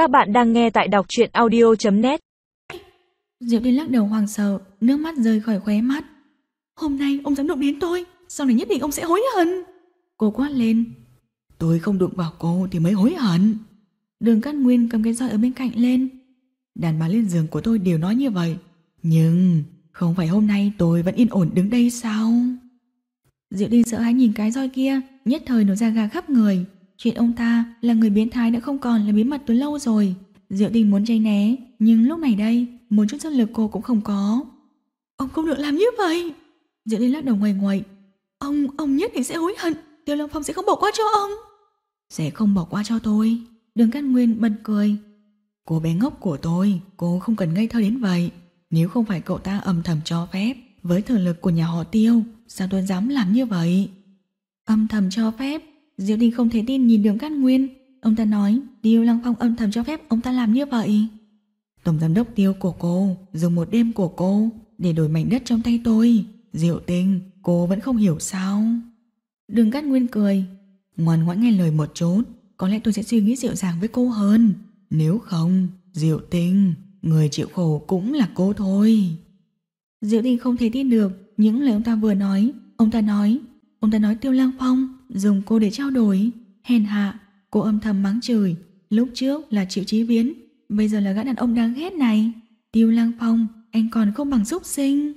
Các bạn đang nghe tại đọc truyện audio.net Diệu Liên lắc đầu hoàng sợ, nước mắt rơi khỏi khóe mắt. Hôm nay ông dám đụng đến tôi, sau này nhất định ông sẽ hối hận. Cô quát lên. Tôi không đụng vào cô thì mới hối hận. Đường Cát Nguyên cầm cái roi ở bên cạnh lên. Đàn bà lên giường của tôi đều nói như vậy. Nhưng không phải hôm nay tôi vẫn yên ổn đứng đây sao? Diệu Liên sợ hãi nhìn cái roi kia, nhất thời nổi ra gà khắp người. Chuyện ông ta là người biến thái đã không còn là bí mật từ lâu rồi. Diệu Tinh muốn tránh né, nhưng lúc này đây, một chút sức lực cô cũng không có. Ông không được làm như vậy. Diệu Tinh lắc đầu ngoài ngoài. Ông, ông nhất định sẽ hối hận. Tiêu Long Phong sẽ không bỏ qua cho ông. Sẽ không bỏ qua cho tôi. Đường Cát Nguyên bật cười. Cô bé ngốc của tôi, cô không cần ngây thơ đến vậy. Nếu không phải cậu ta âm thầm cho phép, với thực lực của nhà họ Tiêu, sao tôi dám làm như vậy? Âm thầm cho phép, Diệu Đình không thể tin nhìn đường Cát Nguyên. Ông ta nói, Tiêu Lăng Phong âm thầm cho phép ông ta làm như vậy. Tổng giám đốc Tiêu của cô dùng một đêm của cô để đổi mảnh đất trong tay tôi. Diệu Tinh, cô vẫn không hiểu sao? Đường Cát Nguyên cười. Ngoan ngoãn nghe lời một chút, có lẽ tôi sẽ suy nghĩ dịu dàng với cô hơn. Nếu không, Diệu Tinh, người chịu khổ cũng là cô thôi. Diệu Tinh không thể tin được những lời ông ta vừa nói. Ông ta nói, ông ta nói Tiêu Lăng Phong dùng cô để trao đổi. Hèn hạ, cô âm thầm mắng chửi. Lúc trước là Triệu Chí Viễn, bây giờ là gã đàn ông đáng ghét này. Tiêu lang Phong, anh còn không bằng xúc sinh.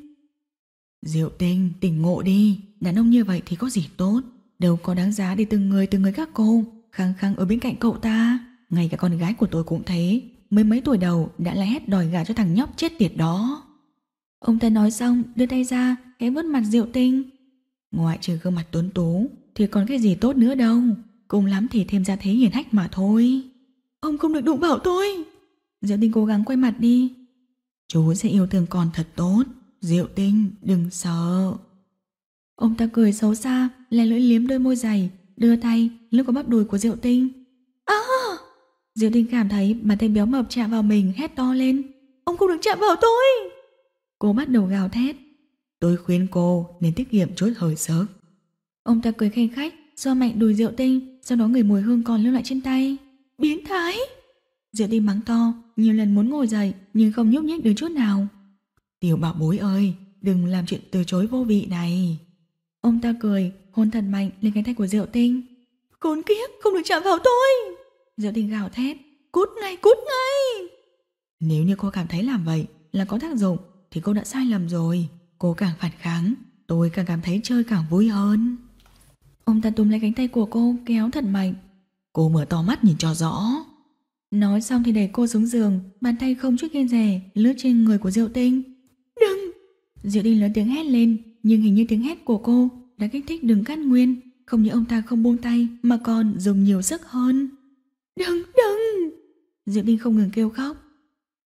Diệu tinh, tỉnh ngộ đi, đàn ông như vậy thì có gì tốt. Đâu có đáng giá để từng người từng người các cô khăng khăng ở bên cạnh cậu ta. Ngay cả con gái của tôi cũng thế, mới mấy tuổi đầu đã la hét đòi gả cho thằng nhóc chết tiệt đó. Ông ta nói xong, đưa tay ra, khẽ vớt mặt Diệu Tinh. Ngoại trừ gương mặt tuấn tú, thì còn cái gì tốt nữa đâu. Cùng lắm thì thêm ra thế hiền hách mà thôi. Ông không được đụng vào tôi. Diệu Tinh cố gắng quay mặt đi. Chú sẽ yêu thương con thật tốt. Diệu Tinh, đừng sợ. Ông ta cười xấu xa, lè lưỡi liếm đôi môi dày, đưa tay lướt qua bắp đùi của Diệu Tinh. À! Diệu Tinh cảm thấy bàn tay béo mập chạm vào mình hét to lên. Ông không được chạm vào tôi! Cô bắt đầu gào thét. Tôi khuyên cô nên tiết kiệm chút hơi sức. Ông ta cười khen khách, do mạnh đùi Diệu Tinh, sau đó người mùi hương còn lưu lại trên tay. Biến thái! Diệu Tinh mắng to, nhiều lần muốn ngồi dậy nhưng không nhúc nhích được chút nào. Tiểu bảo bối ơi, đừng làm chuyện từ chối vô vị này. Ông ta cười, hôn thật mạnh lên cánh tay của Diệu Tinh. Khốn kiếp, không được chạm vào tôi! Diệu Tinh gào thét, cút ngay, cút ngay! Nếu như cô cảm thấy làm vậy là có tác dụng thì cô đã sai lầm rồi. Cô càng phản kháng, tôi càng cảm thấy chơi càng vui hơn. Ông ta túm lấy cánh tay của cô kéo thật mạnh. Cô mở to mắt nhìn cho rõ. Nói xong thì đẩy cô xuống giường, bàn tay không chút kiên rẻ lướt trên người của Diệu Tinh. Đừng! Diệu Tinh lớn tiếng hét lên, nhưng hình như tiếng hét của cô đã kích thích đừng cắt nguyên. Không những ông ta không buông tay mà còn dùng nhiều sức hơn. Đừng, đừng! Diệu Tinh không ngừng kêu khóc.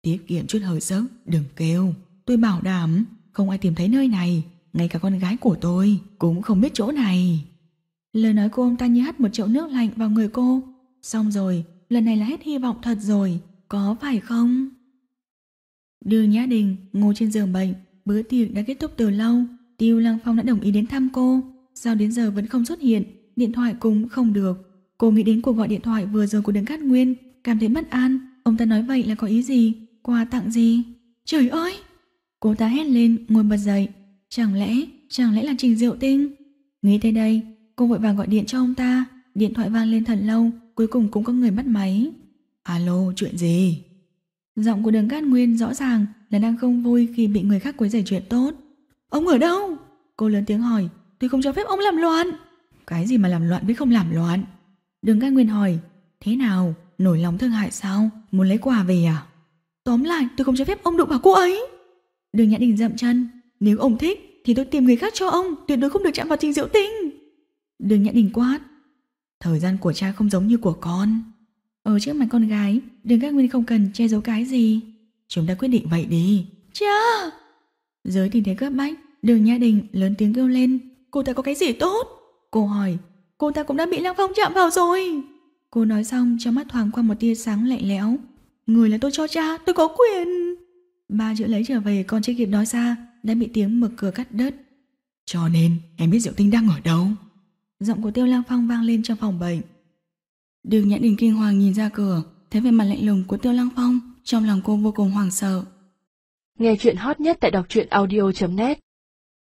Tiết kiệm chút hơi sức, đừng kêu. Tôi bảo đảm, không ai tìm thấy nơi này. Ngay cả con gái của tôi cũng không biết chỗ này. Lời nói của ông ta như hắt một chậu nước lạnh vào người cô. Xong rồi, lần này là hết hy vọng thật rồi, có phải không? Đường Nhã Đình ngồi trên giường bệnh, bữa tiệc đã kết thúc từ lâu. Tiêu Lăng Phong đã đồng ý đến thăm cô, sao đến giờ vẫn không xuất hiện, điện thoại cũng không được. Cô nghĩ đến cuộc gọi điện thoại vừa rồi của đường Cát Nguyên, cảm thấy bất an. Ông ta nói vậy là có ý gì? Quà tặng gì? Trời ơi! Cô ta hét lên, ngồi bật dậy. Chẳng lẽ, chẳng lẽ là Trình Diệu Tinh? Nghĩ tới đây, Cô vội vàng gọi điện cho ông ta. Điện thoại vang lên thật lâu Cuối cùng cũng có người bắt máy. Alo chuyện gì? Giọng của đường Cát Nguyên rõ ràng là đang không vui khi bị người khác quấy rầy chuyện tốt. Ông ở đâu? Cô lớn tiếng hỏi. Tôi không cho phép ông làm loạn. Cái gì mà làm loạn với không làm loạn? Đường Cát Nguyên hỏi. Thế nào? Nổi lòng thương hại sao? Muốn lấy quà về à? Tóm lại tôi không cho phép ông đụng vào cô ấy. Đường Nhã Đình dậm chân. Nếu ông thích thì tôi tìm người khác cho ông. Tuyệt đối không được chạm vào Trình Diệu Tinh Đường Nhã Đình quát. Thời gian của cha không giống như của con. Ở trước mặt con gái Đường các nguyên không cần che giấu cái gì. Chúng ta quyết định vậy đi. Cha! Dưới tình thế cấp bách Đường Nhã Đình lớn tiếng kêu lên. Cô ta có cái gì tốt? Cô hỏi. Cô ta cũng đã bị Lăng Phong chạm vào rồi. Cô nói xong cho mắt thoáng qua một tia sáng lạnh lẽo. Người là tôi cho cha Tôi có quyền. Ba chữ lấy trở về con chưa kịp nói ra Đã bị tiếng mở cửa cắt đứt. Cho nên em biết Diệu Tinh đang ở đâu Giọng của Tiêu Lang Phong vang lên trong phòng bệnh. Đường Nhã Đình kinh hoàng nhìn ra cửa, Thấy vẻ mặt lạnh lùng của Tiêu Lăng Phong, trong lòng cô vô cùng hoảng sợ. Nghe chuyện hot nhất tại đọc truyện audio.net